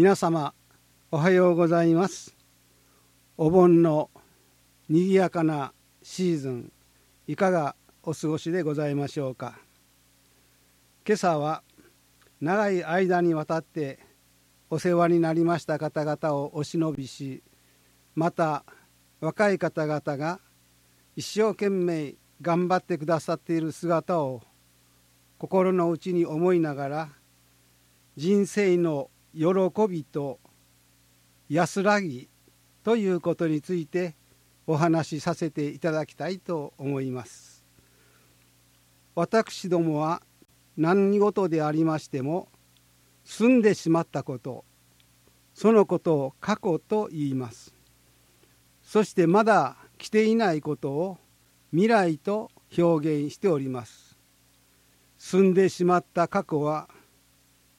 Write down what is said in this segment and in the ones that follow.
皆様おはようございます。お盆のにぎやかなシーズンいかがお過ごしでございましょうか。今朝は長い間にわたってお世話になりました方々をお忍びしまた若い方々が一生懸命頑張ってくださっている姿を心の内に思いながら人生の喜びと安らぎということについてお話しさせていただきたいと思います。私どもは何事でありましても済んでしまったことそのことを過去と言います。そしてまだ来ていないことを未来と表現しております。済んでしまった過去は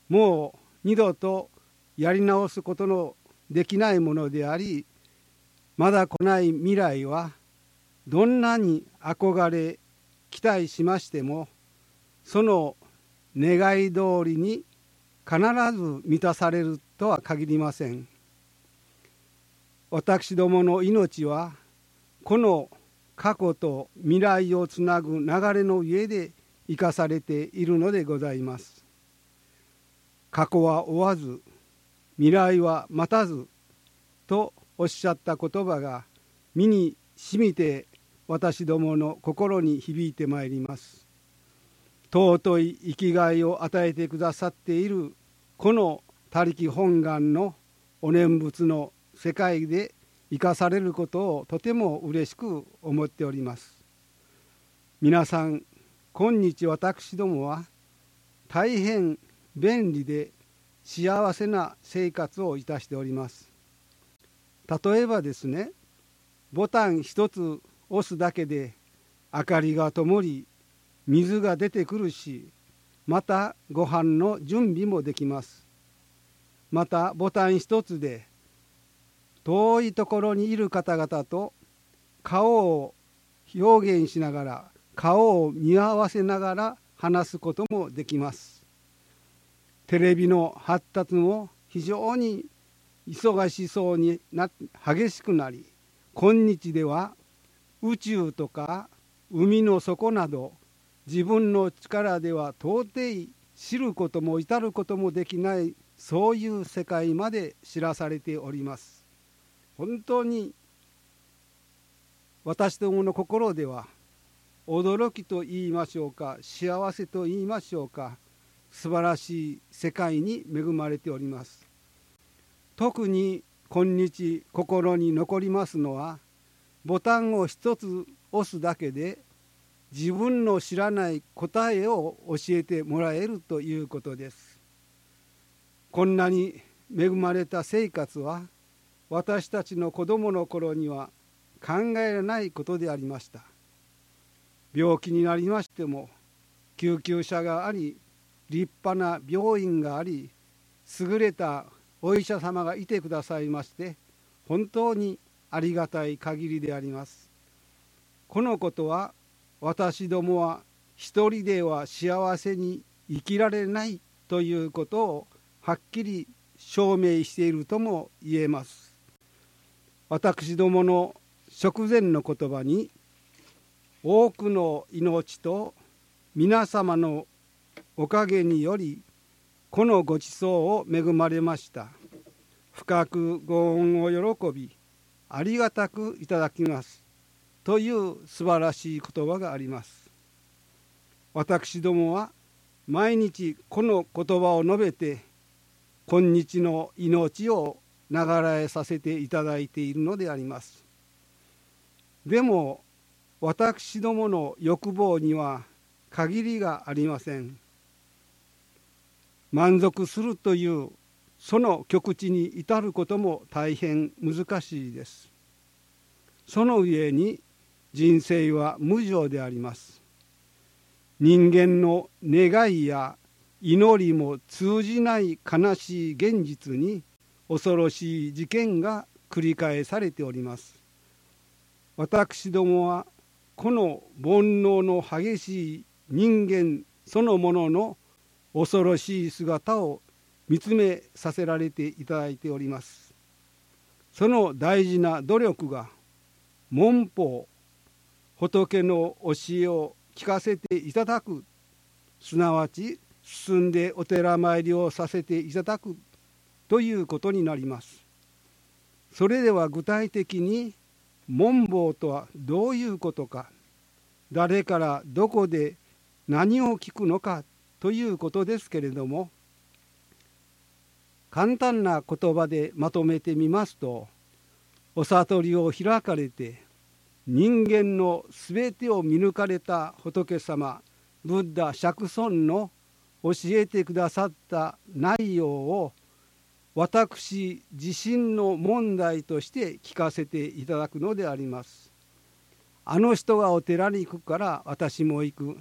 もう二度とやり直すことのできないものでありまだ来ない未来はどんなに憧れ期待しましてもその願い通りに必ず満たされるとは限りません。私どもの命はこの過去と未来をつなぐ流れの上で生かされているのでございます。過去は追わず未来は待たずとおっしゃった言葉が身にしみて私どもの心に響いてまいります。尊い生きがいを与えてくださっているこの他力本願のお念仏の世界で生かされることをとても嬉しく思っております。皆さん今日私どもは大変便利で幸せな生活をいたしております。例えばですねボタン一つ押すだけで明かりが灯り水が出てくるしまたご飯の準備もできます。またボタン一つで遠いところにいる方々と顔を表現しながら顔を見合わせながら話すこともできます。テレビの発達も非常に忙しそうにな激しくなり今日では宇宙とか海の底など自分の力では到底知ることも至ることもできないそういう世界まで知らされております。本当に私どもの心では驚きと言いましょうか幸せと言いましょうか素晴らしい世界に恵まれております。特に今日心に残りますのはボタンを一つ押すだけで自分の知らない答えを教えてもらえるということです。こんなに恵まれた生活は私たちの子供の頃には考えられないことでありました。病気になりましても救急車があり立派な病院があり優れたお医者様がいてくださいまして本当にありがたい限りであります。このことは私どもは一人では幸せに生きられないということをはっきり証明しているとも言えます。私どもの食前の言葉に多くの命と皆様のおかげによりこのごちそうを恵まれました。深くご恩を喜びありがたくいただきます。という素晴らしい言葉があります。私どもは毎日この言葉を述べて今日の命を流らえさせていただいているのであります。でも私どもの欲望には限りがありません。満足するというその極地に至ることも大変難しいです。その上に人生は無常であります。人間の願いや祈りも通じない悲しい現実に恐ろしい事件が繰り返されております。私どもはこの煩悩の激しい人間そのものの恐ろしい姿を見つめさせられていただいております。その大事な努力が文法仏の教えを聞かせていただくすなわち進んでお寺参りをさせていただくということになります。それでは具体的に文房とはどういうことか誰からどこで何を聞くのかということですけれども簡単な言葉でまとめてみますとお悟りを開かれて人間のすべてを見抜かれた仏様ブッダ釈尊の教えてくださった内容を私自身の問題として聞かせていただくのであります。あの人がお寺に行くから私も行く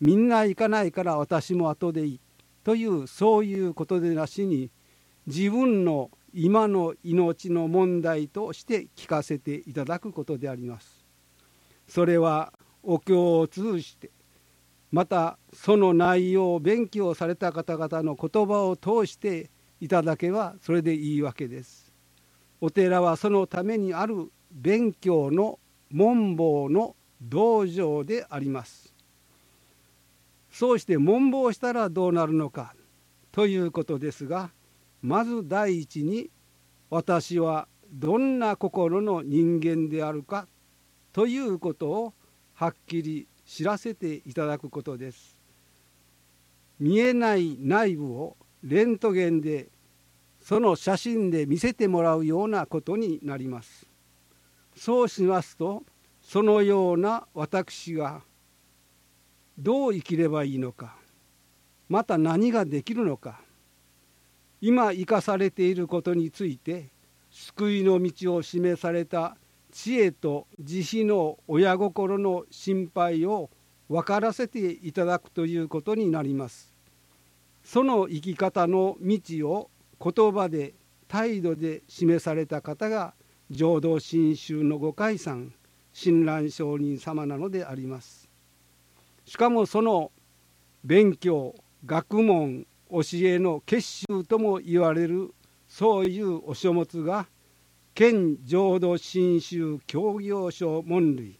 みんな行かないから私も後でいいというそういうことでなしに自分の今の命の問題として聞かせていただくことであります。それはお経を通じてまたその内容を勉強された方々の言葉を通していただけばそれでいいわけです。お寺はそのためにある勉強の門房の道場であります。そうして門房したらどうなるのかということですがまず第一に私はどんな心の人間であるかということをはっきり知らせていただくことです。見えない内部をレントゲンでその写真で見せてもらうようなことになります。そうしますとそのような私がどう生きればいいのかまた何ができるのか今生かされていることについて救いの道を示された知恵と慈悲の親心の心配を分からせていただくということになります。その生き方の道を言葉で態度で示された方が浄土真宗の御開さん親鸞上人様なのであります。しかもその勉強学問教えの結集とも言われるそういうお書物が県浄土真宗協業書門類。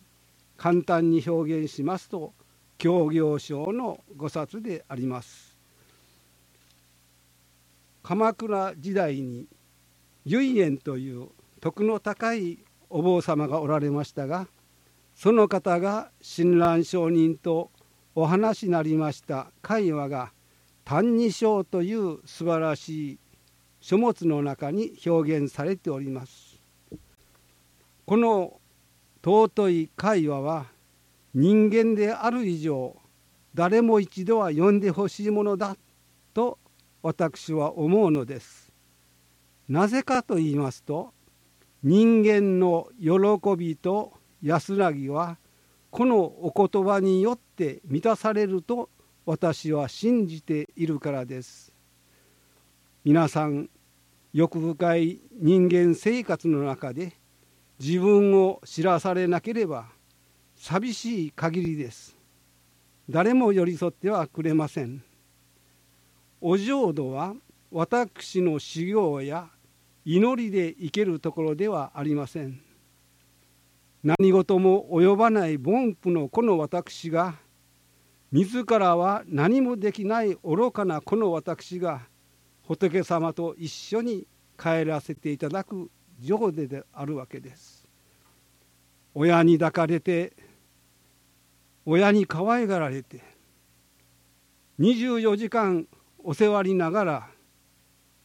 簡単に表現しますと協業書の5冊であります。鎌倉時代に唯円という徳の高いお坊様がおられましたがその方が親鸞上人とお話になりました会話が「歎異抄」という素晴らしい書物の中に表現されております。この尊い会話は人間である以上誰も一度は読んでほしいものだと私は思うのです。なぜかと言いますと人間の喜びと安らぎはこのお言葉によって満たされると私は信じているからです。皆さん欲深い人間生活の中で自分を知らされなければ寂しい限りです。誰も寄り添ってはくれません。お浄土は私の修行や祈りで生けるところではありません。何事も及ばない凡夫のこの私が自らは何もできない愚かなこの私が仏様と一緒に帰らせていただく上手であるわけです。親に抱かれて親に可愛がられて24時間お世話にながら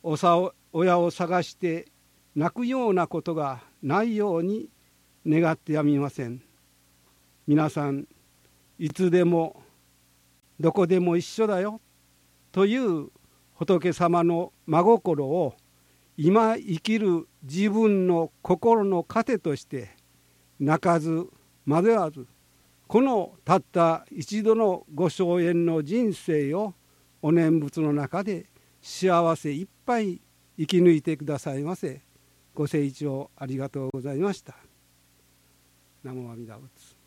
おさ親を探して泣くようなことがないように願ってやみません皆さんいつでもどこでも一緒だよという仏様の真心を今生きる自分の心の糧として泣かず惑わずこのたった一度のご荘園の人生をお念仏の中で幸せいっぱい生き抜いてくださいませご清聴ありがとうございました。南無阿弥陀仏。